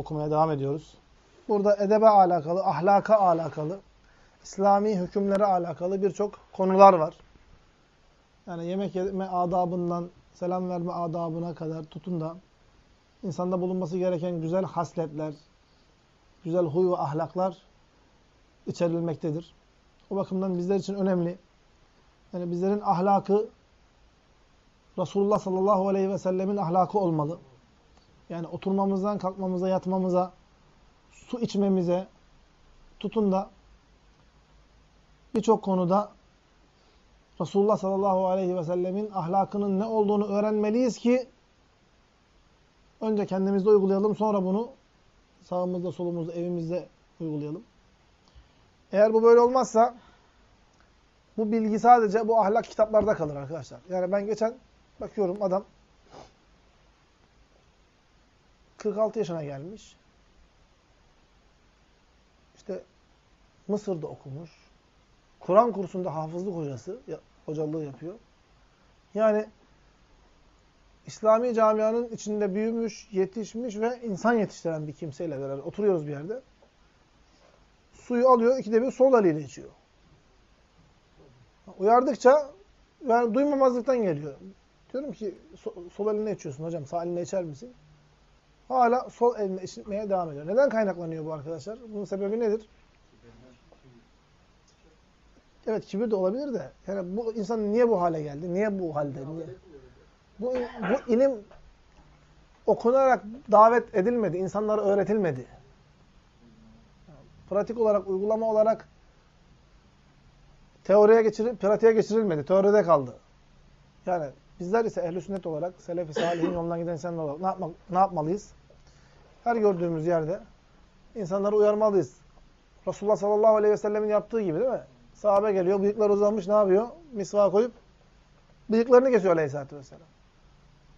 okumaya devam ediyoruz. Burada edebe alakalı, ahlaka alakalı, İslami hükümlere alakalı birçok konular var. Yani yemek yeme adabından, selam verme adabına kadar tutun da insanda bulunması gereken güzel hasletler, güzel huy ve ahlaklar içerilmektedir. O bakımdan bizler için önemli. Yani bizlerin ahlakı Resulullah sallallahu aleyhi ve sellemin ahlakı olmalı. Yani oturmamızdan, kalkmamıza, yatmamıza, su içmemize tutun da birçok konuda Resulullah sallallahu aleyhi ve sellemin ahlakının ne olduğunu öğrenmeliyiz ki önce kendimizde uygulayalım sonra bunu sağımızda, solumuzda, evimizde uygulayalım. Eğer bu böyle olmazsa bu bilgi sadece bu ahlak kitaplarda kalır arkadaşlar. Yani ben geçen bakıyorum adam 46 yaşına gelmiş. İşte Mısır'da okumuş. Kur'an kursunda hafızlık hocası, hocalığı yapıyor. Yani İslami camianın içinde büyümüş, yetişmiş ve insan yetiştiren bir kimseyle beraber oturuyoruz bir yerde. Suyu alıyor, ikide bir sol eliyle içiyor. Uyardıkça yani duymamazlıktan geliyor. Diyorum ki sol eline içiyorsun hocam, sağ eline içer misin? Hala sol eline içmeye devam ediyor. Neden kaynaklanıyor bu arkadaşlar? Bunun sebebi nedir? Evet kibir de olabilir de. Yani bu insan niye bu hale geldi? Niye bu halde? Niye? Bu, bu ilim okunarak davet edilmedi. insanlara öğretilmedi. Pratik olarak, uygulama olarak teoriye geçiril, pratiğe geçirilmedi. Teoride kaldı. Yani bizler ise ehl sünnet olarak, selef-i salihin yolundan giden insanlar olarak ne, yapmak, ne yapmalıyız? Her gördüğümüz yerde insanları uyarmalıyız. Resulullah sallallahu aleyhi ve sellemin yaptığı gibi değil mi? Sahabe geliyor, bıyıklar uzamış ne yapıyor? Misva koyup bıyıklarını kesiyor aleyhissalatü vesselam.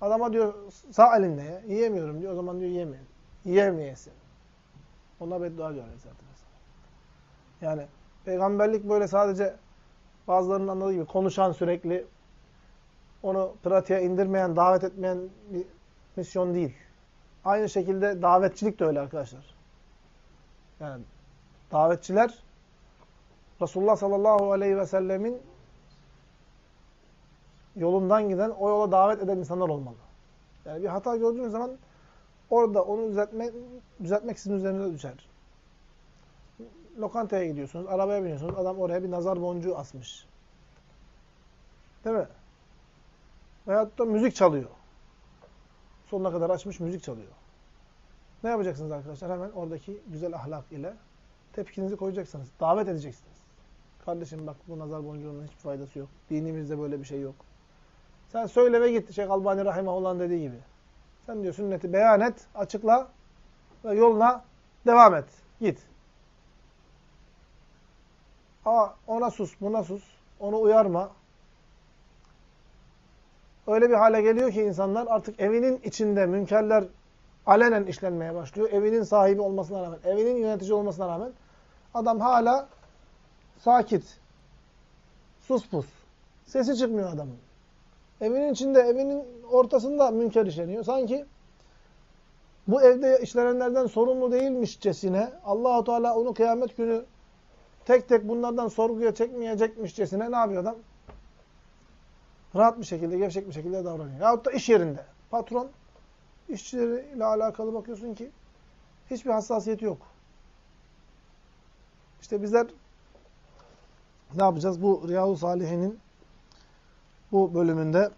Adama diyor sağ elinde ye. Yiyemiyorum diyor. O zaman diyor yemeyin. Yiyemeyesin. Ona beddua diyor aleyhissalatü vesselam. Yani peygamberlik böyle sadece bazılarının anladığı gibi konuşan sürekli onu pratiğe indirmeyen, davet etmeyen bir misyon değil. Aynı şekilde davetçilik de öyle arkadaşlar. Yani davetçiler Resulullah sallallahu aleyhi ve sellemin yolundan giden, o yola davet eden insanlar olmalı. Yani bir hata gördüğünüz zaman orada onu düzeltmek, düzeltmek sizin üzerinize düşer. Lokantaya gidiyorsunuz, arabaya biniyorsunuz, adam oraya bir nazar boncuğu asmış. Değil mi? Veyahut da müzik çalıyor. Sonuna kadar açmış müzik çalıyor. Ne yapacaksınız arkadaşlar? Hemen oradaki güzel ahlak ile tepkinizi koyacaksınız. Davet edeceksiniz. Kardeşim bak bu nazar boncuğunun hiçbir faydası yok. Dinimizde böyle bir şey yok. Sen söyle ve git. Şeyh Albani Rahimahullah'ın dediği gibi. Sen diyor sünneti beyan et, açıkla ve yoluna devam et. Git. Ama ona sus, buna sus. Onu uyarma. Öyle bir hale geliyor ki insanlar artık evinin içinde münkerler alenen işlenmeye başlıyor. Evinin sahibi olmasına rağmen, evinin yönetici olmasına rağmen adam hala sakit. Sus pus. Sesi çıkmıyor adamın. Evinin içinde, evinin ortasında münker işleniyor. Sanki bu evde işlenenlerden sorumlu değilmişçesine Allahu Teala onu kıyamet günü tek tek bunlardan sorguya çekmeyecekmişçesine ne yapıyor adam? Rahat bir şekilde, gevşek bir şekilde davranıyor. Yahut da iş yerinde. Patron işçileriyle alakalı bakıyorsun ki hiçbir hassasiyeti yok. İşte bizler ne yapacağız? Bu Riyahu Salihin'in bu bölümünde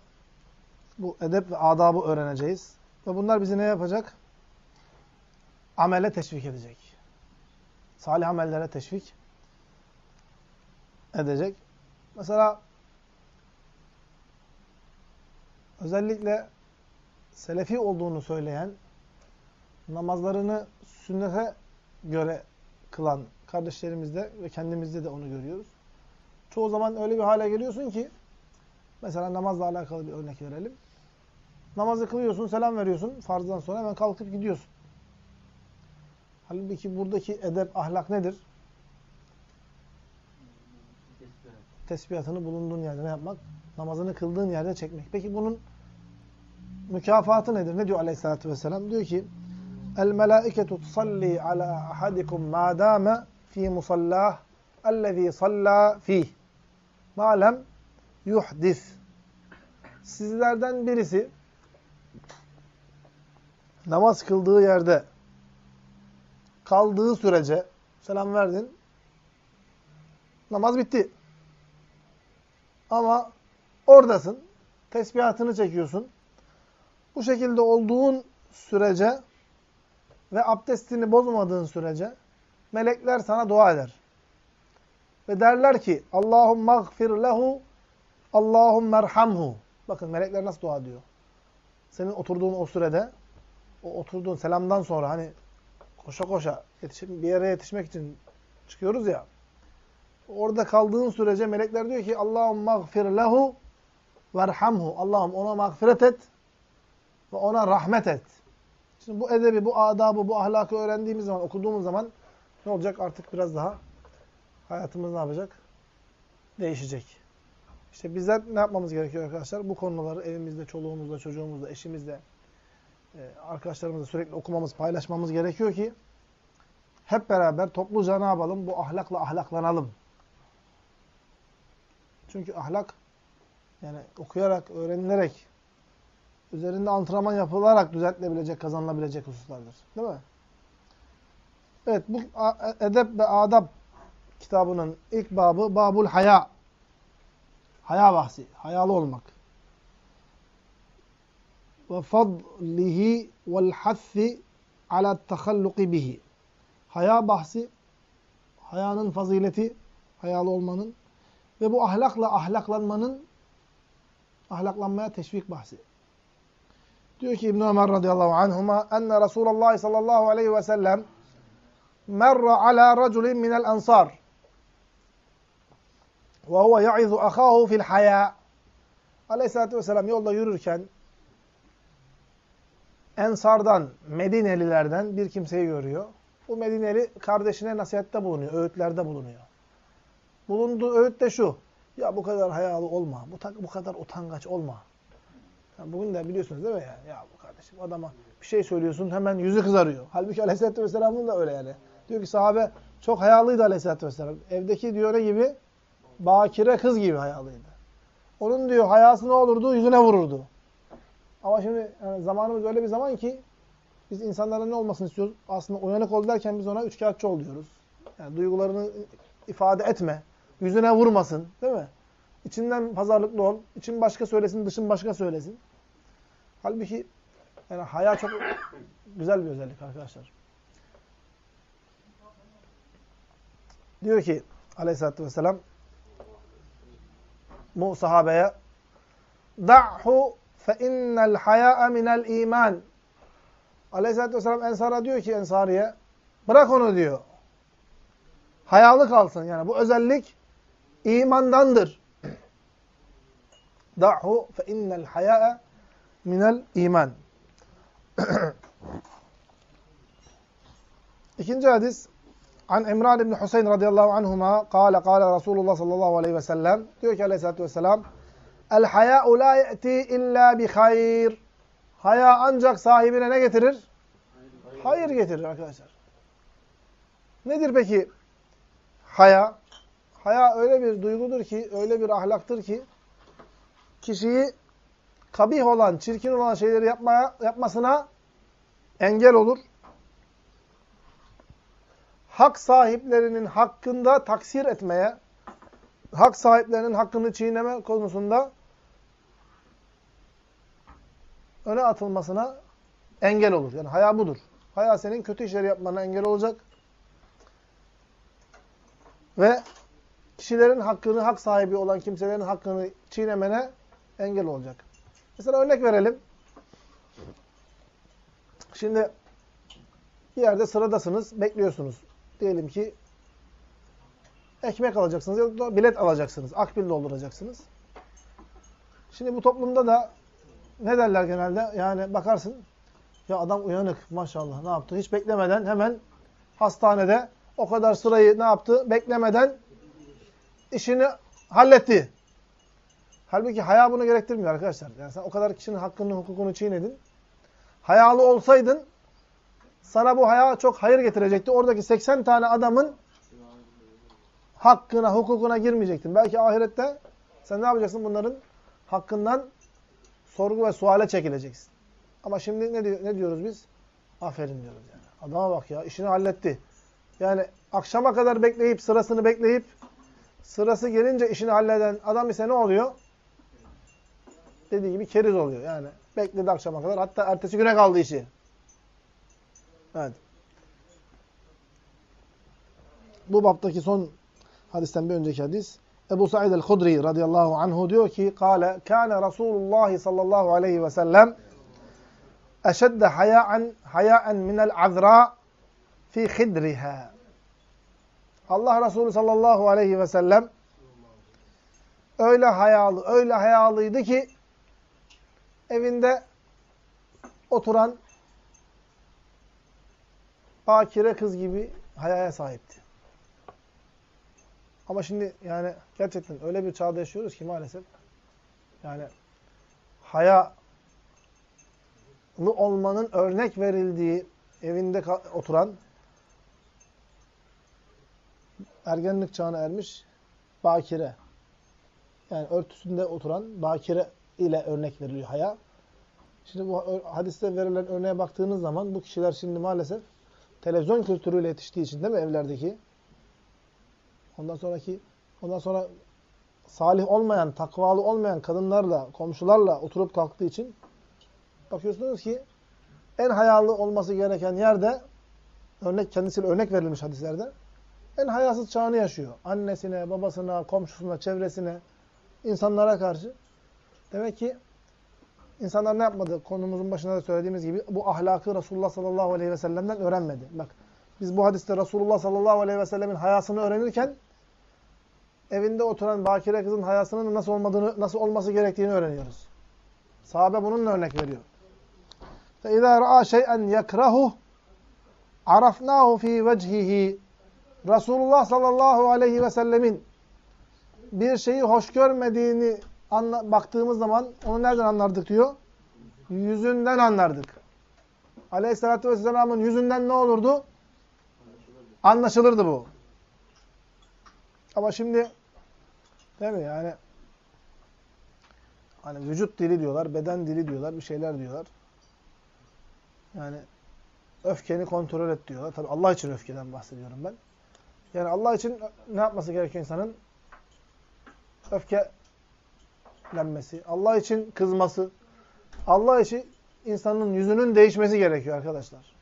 bu edep ve adabı öğreneceğiz. Ve bunlar bizi ne yapacak? Amele teşvik edecek. Salih amellere teşvik edecek. Mesela özellikle selefi olduğunu söyleyen, namazlarını sünnete göre kılan kardeşlerimizde ve kendimizde de onu görüyoruz. Çoğu zaman öyle bir hale geliyorsun ki, mesela namazla alakalı bir örnek verelim. Namazı kılıyorsun, selam veriyorsun farzdan sonra hemen kalkıp gidiyorsun. Halbuki buradaki edep, ahlak nedir? Tesbihatını bulunduğun yerde ne yapmak? Namazını kıldığın yerde çekmek. Peki bunun mükafatı nedir? Ne diyor aleyhissalatü vesselam? Diyor ki El melaiketu tusalli ala ahadikum ma dama fi musallah ellezî salla fih. Ma lem yuhdis. Sizlerden birisi namaz kıldığı yerde kaldığı sürece selam verdin. Namaz bitti. Ama oradasın. Tesbihatını çekiyorsun. Bu şekilde olduğun sürece ve abdestini bozmadığın sürece melekler sana dua eder. Ve derler ki Allahümme gfir lehu Allahümme erhamhu. Bakın melekler nasıl dua diyor. Senin oturduğun o sürede o oturduğun selamdan sonra hani koşa koşa yetişip bir yere yetişmek için çıkıyoruz ya. Orada kaldığın sürece melekler diyor ki Allahümme gfir lehu verhamhu. Allah'ım ona mağfiret et ve ona rahmet et. Şimdi bu edebi, bu adabı, bu ahlakı öğrendiğimiz zaman, okuduğumuz zaman ne olacak? Artık biraz daha hayatımız ne yapacak? Değişecek. İşte bizler ne yapmamız gerekiyor arkadaşlar? Bu konuları evimizde, çoluğumuzla, çocuğumuzla, eşimizle, e, arkadaşlarımızla sürekli okumamız, paylaşmamız gerekiyor ki hep beraber topluca ne yapalım? Bu ahlakla ahlaklanalım. Çünkü ahlak yani okuyarak, öğrenilerek, üzerinde antrenman yapılarak düzeltilebilecek, kazanılabilecek hususlardır. Değil mi? Evet, bu edep ve adab kitabının ilk babı Babul Haya. Haya bahsi, hayalı olmak. Ve fadlihi vel hassi ala tehalluki bihi. Haya bahsi, hayanın fazileti, hayalı olmanın ve bu ahlakla ahlaklanmanın ahlaklanmaya teşvik bahsi. Diyor ki İbn Ömer radıyallahu anhuma enne Resulullah sallallahu aleyhi ve sellem merra ala raculin minel ansar ve huve ya'izu ahahu fil haya. Aleyhissalatü vesselam yolda yürürken Ensardan, Medinelilerden bir kimseyi görüyor. Bu Medineli kardeşine nasihatte bulunuyor, öğütlerde bulunuyor. Bulunduğu öğüt de şu. Ya bu kadar hayalı olma, bu, bu kadar utangaç olma. Bugün de biliyorsunuz değil mi yani? Ya bu kardeşim adama bir şey söylüyorsun hemen yüzü kızarıyor. Halbuki Aleyhisselatü Vesselam'ın da öyle yani. Diyor ki sahabe çok hayalıydı Aleyhisselatü Vesselam. Evdeki diyor ne gibi? Bakire kız gibi hayalıydı. Onun diyor hayası ne olurdu? Yüzüne vururdu. Ama şimdi yani zamanımız öyle bir zaman ki biz insanların ne olmasını istiyoruz? Aslında uyanık ol derken biz ona üçkağıtçı ol diyoruz. Yani duygularını ifade etme. Yüzüne vurmasın. Değil mi? İçinden pazarlıklı ol. İçin başka söylesin, dışın başka söylesin. Halbuki yani haya çok güzel bir özellik arkadaşlar. Diyor ki aleyhissalatü vesselam bu sahabeye da'hu fe innel haya'a minel iman aleyhissalatü vesselam Ensar'a diyor ki Ensari'ye bırak onu diyor. Hayalı kalsın. Yani bu özellik imandandır. Da'hu fe innel haya'a minel iman. İkinci hadis An İmran İbni Hüseyin radıyallahu anhuma kâle kâle Resulullah sallallahu aleyhi ve sellem diyor ki aleyhissalatü vesselam El hayâ'u la ye'ti illa bi hayr. Haya ancak sahibine ne getirir? Hayır getirir arkadaşlar. Nedir peki haya? Haya öyle bir duygudur ki, öyle bir ahlaktır ki kişiyi kabih olan, çirkin olan şeyleri yapmaya, yapmasına engel olur. Hak sahiplerinin hakkında taksir etmeye, hak sahiplerinin hakkını çiğneme konusunda öne atılmasına engel olur. Yani haya budur. Haya senin kötü işleri yapmana engel olacak. Ve kişilerin hakkını, hak sahibi olan kimselerin hakkını çiğnemene engel olacak. Mesela örnek verelim. Şimdi bir yerde sıradasınız, bekliyorsunuz. Diyelim ki ekmek alacaksınız ya da bilet alacaksınız. Akbil dolduracaksınız. Şimdi bu toplumda da ne derler genelde? Yani bakarsın ya adam uyanık maşallah ne yaptı? Hiç beklemeden hemen hastanede o kadar sırayı ne yaptı? Beklemeden işini halletti. Halbuki haya bunu gerektirmiyor arkadaşlar. Yani sen o kadar kişinin hakkını, hukukunu çiğnedin. Hayalı olsaydın sana bu haya çok hayır getirecekti. Oradaki 80 tane adamın hakkına, hukukuna girmeyecektin. Belki ahirette sen ne yapacaksın? Bunların hakkından sorgu ve suale çekileceksin. Ama şimdi ne, diyor, ne diyoruz biz? Aferin diyoruz yani. Adama bak ya, işini halletti. Yani akşama kadar bekleyip, sırasını bekleyip, sırası gelince işini halleden adam ise ne oluyor? Dediği gibi keriz oluyor yani. Bekledi akşama kadar. Hatta ertesi güne kaldı işi. Evet. Bu baptaki son hadisten bir önceki hadis. Ebu Sa'id el-Hudri radıyallahu anhu diyor ki Kale, kâne Resulullah sallallahu aleyhi ve sellem eşedde hayâen, hayâen minel azra fi khidriha. Allah Resulü sallallahu aleyhi ve sellem öyle hayalı, öyle hayalıydı ki evinde oturan bakire kız gibi hayaya sahipti. Ama şimdi yani gerçekten öyle bir çağda yaşıyoruz ki maalesef yani hayalı olmanın örnek verildiği evinde oturan ergenlik çağına ermiş bakire yani örtüsünde oturan bakire ile örnek veriliyor haya. Şimdi bu hadiste verilen örneğe baktığınız zaman bu kişiler şimdi maalesef televizyon kültürüyle yetiştiği için değil mi evlerdeki? Ondan sonraki ondan sonra salih olmayan, takvalı olmayan kadınlarla, komşularla oturup kalktığı için bakıyorsunuz ki en hayalı olması gereken yerde örnek kendisiyle örnek verilmiş hadislerde en hayasız çağını yaşıyor. Annesine, babasına, komşusuna, çevresine, insanlara karşı. Demek ki insanlar ne yapmadı? Konumuzun başında da söylediğimiz gibi bu ahlakı Resulullah sallallahu aleyhi ve sellem'den öğrenmedi. Bak biz bu hadiste Resulullah sallallahu aleyhi ve sellemin hayasını öğrenirken evinde oturan bakire kızın hayasının nasıl olmadığını, nasıl olması gerektiğini öğreniyoruz. Sahabe bununla örnek veriyor. فَاِذَا رَآ شَيْئًا يَكْرَهُ عَرَفْنَاهُ ف۪ي وَجْهِهِ Resulullah sallallahu aleyhi ve sellemin bir şeyi hoş görmediğini anla, baktığımız zaman onu nereden anlardık diyor? Yüzünden anlardık. Aleyhisselatü vesselamın yüzünden ne olurdu? Anlaşılırdı bu. Ama şimdi değil mi yani hani vücut dili diyorlar, beden dili diyorlar, bir şeyler diyorlar. Yani öfkeni kontrol et diyorlar. Tabi Allah için öfkeden bahsediyorum ben. Yani Allah için ne yapması gerekiyor insanın? Öfkelenmesi, Allah için kızması, Allah için insanın yüzünün değişmesi gerekiyor arkadaşlar.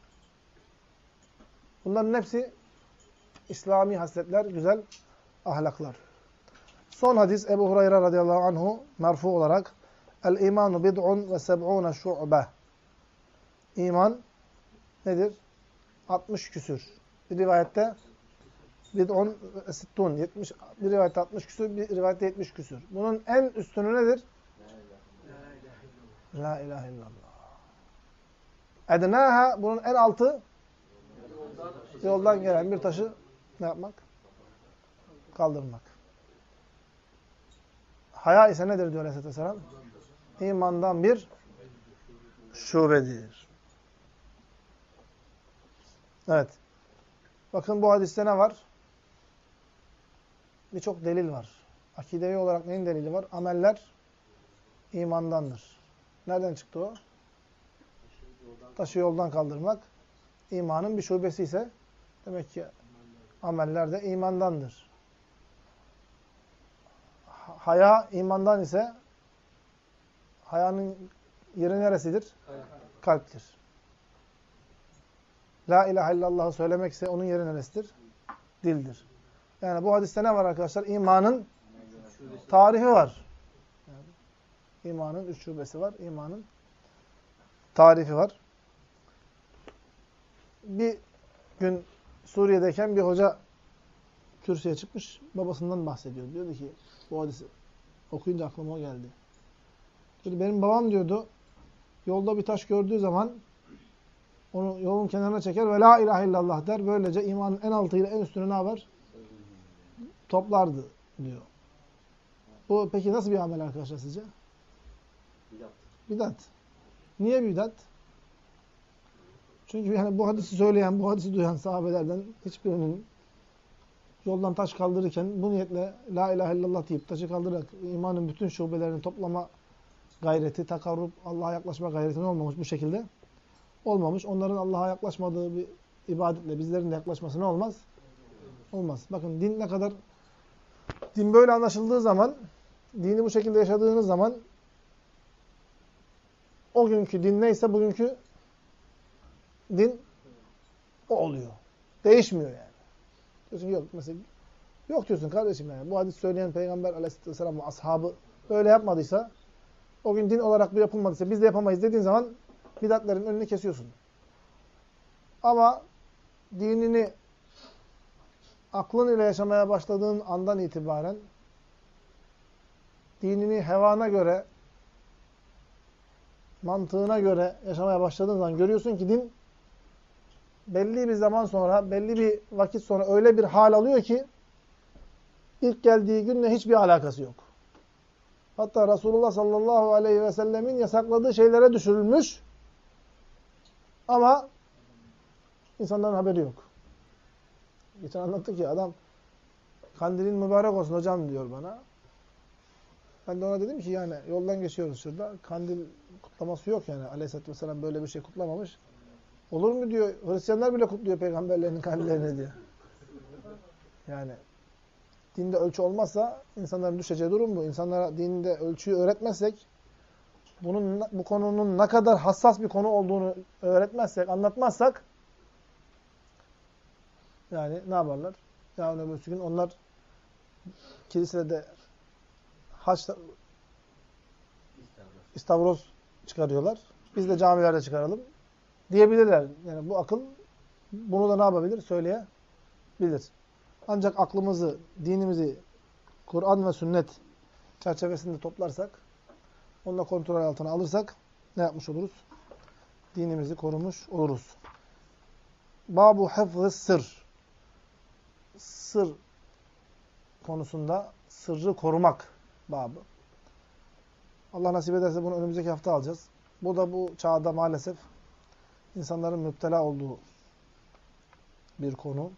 Bunların hepsi İslami hasletler, güzel ahlaklar. Son hadis Ebu Hureyre radıyallahu anhu merfu olarak El imanu bid'un ve seb'une şu'be İman nedir? 60 küsür. Bir rivayette bid'un sittun. 70, bir rivayette 60 küsür, bir rivayette 70 küsür. Bunun en üstünü nedir? La ilahe illallah. Ednâha bunun en altı yoldan gelen bir taşı ne yapmak? Kaldırmak. Haya ise nedir diyor Aleyhisselatü Vesselam? İmandan bir şubedir. Evet. Bakın bu hadiste ne var? Birçok delil var. Akidevi olarak neyin delili var? Ameller imandandır. Nereden çıktı o? Taşı yoldan kaldırmak. İmanın bir şubesi ise demek ki ameller de imandandır. Haya imandan ise hayanın yeri neresidir? Kalptir. La ilahe illallah'ı söylemek ise onun yeri neresidir? Dildir. Yani bu hadiste ne var arkadaşlar? İmanın tarifi var. Yani imanın üç şubesi var. İmanın tarifi var. Bir gün Suriye'deyken bir hoca kürsüye çıkmış, babasından bahsediyor. Diyordu ki, bu hadisi okuyunca aklıma o geldi. Dedi, benim babam diyordu, yolda bir taş gördüğü zaman onu yolun kenarına çeker ve la ilahe illallah der. Böylece imanın en altıyla en üstünü ne yapar? Toplardı diyor. Bu peki nasıl bir amel arkadaşlar sizce? Bidat. Bidat. Niye bidat? Çünkü yani bu hadisi söyleyen, bu hadisi duyan sahabelerden hiçbirinin yoldan taş kaldırırken bu niyetle la ilahe illallah deyip taşı kaldırarak imanın bütün şubelerini toplama gayreti, takarrub, Allah'a yaklaşma gayretinin olmamış bu şekilde. Olmamış. Onların Allah'a yaklaşmadığı bir ibadetle bizlerin de yaklaşması ne olmaz? Olmaz. Bakın din ne kadar din böyle anlaşıldığı zaman dini bu şekilde yaşadığınız zaman o günkü din neyse bugünkü din o oluyor. Değişmiyor yani. Diyorsun ki yok mesela yok diyorsun kardeşim yani. Bu hadis söyleyen Peygamber aleyhisselam ve ashabı böyle yapmadıysa o gün din olarak bu yapılmadıysa biz de yapamayız dediğin zaman bidatlerin önünü kesiyorsun. Ama dinini aklın ile yaşamaya başladığın andan itibaren dinini hevana göre mantığına göre yaşamaya başladığın zaman görüyorsun ki din belli bir zaman sonra, belli bir vakit sonra öyle bir hal alıyor ki ilk geldiği günle hiçbir alakası yok. Hatta Resulullah sallallahu aleyhi ve sellemin yasakladığı şeylere düşürülmüş ama insanların haberi yok. Geçen anlattık ki adam kandilin mübarek olsun hocam diyor bana. Ben de ona dedim ki yani yoldan geçiyoruz şurada. Kandil kutlaması yok yani. Aleyhisselatü Vesselam böyle bir şey kutlamamış. Olur mu diyor. Hristiyanlar bile kutluyor peygamberlerinin kandillerini diyor. Yani dinde ölçü olmazsa insanların düşeceği durum bu. İnsanlara dinde ölçüyü öğretmezsek bunun bu konunun ne kadar hassas bir konu olduğunu öğretmezsek, anlatmazsak yani ne yaparlar? Yarın öbürsü gün onlar kilisede haç istavroz çıkarıyorlar. Biz de camilerde çıkaralım diyebilirler. Yani bu akıl bunu da ne yapabilir? Söyleyebilir. Ancak aklımızı, dinimizi Kur'an ve sünnet çerçevesinde toplarsak, onunla kontrol altına alırsak ne yapmış oluruz? Dinimizi korumuş oluruz. Babu hafız sır. Sır konusunda sırrı korumak babı. Allah nasip ederse bunu önümüzdeki hafta alacağız. Bu da bu çağda maalesef insanların müptela olduğu bir konu.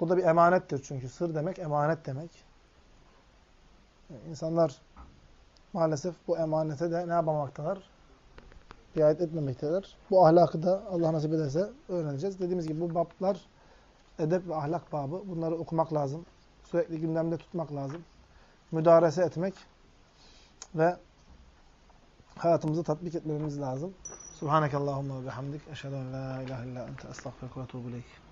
Bu da bir emanettir çünkü. Sır demek emanet demek. İnsanlar maalesef bu emanete de ne yapamaktalar? Riayet etmemektedir. Bu ahlakı da Allah nasip ederse öğreneceğiz. Dediğimiz gibi bu bablar edep ve ahlak babı. Bunları okumak lazım. Sürekli gündemde tutmak lazım. Müdarese etmek ve hayatımızı tatbik etmemiz lazım. Subhanakallahumma ve bihamdik. Eşhedü en la ilahe illa ente estağfiruke ve.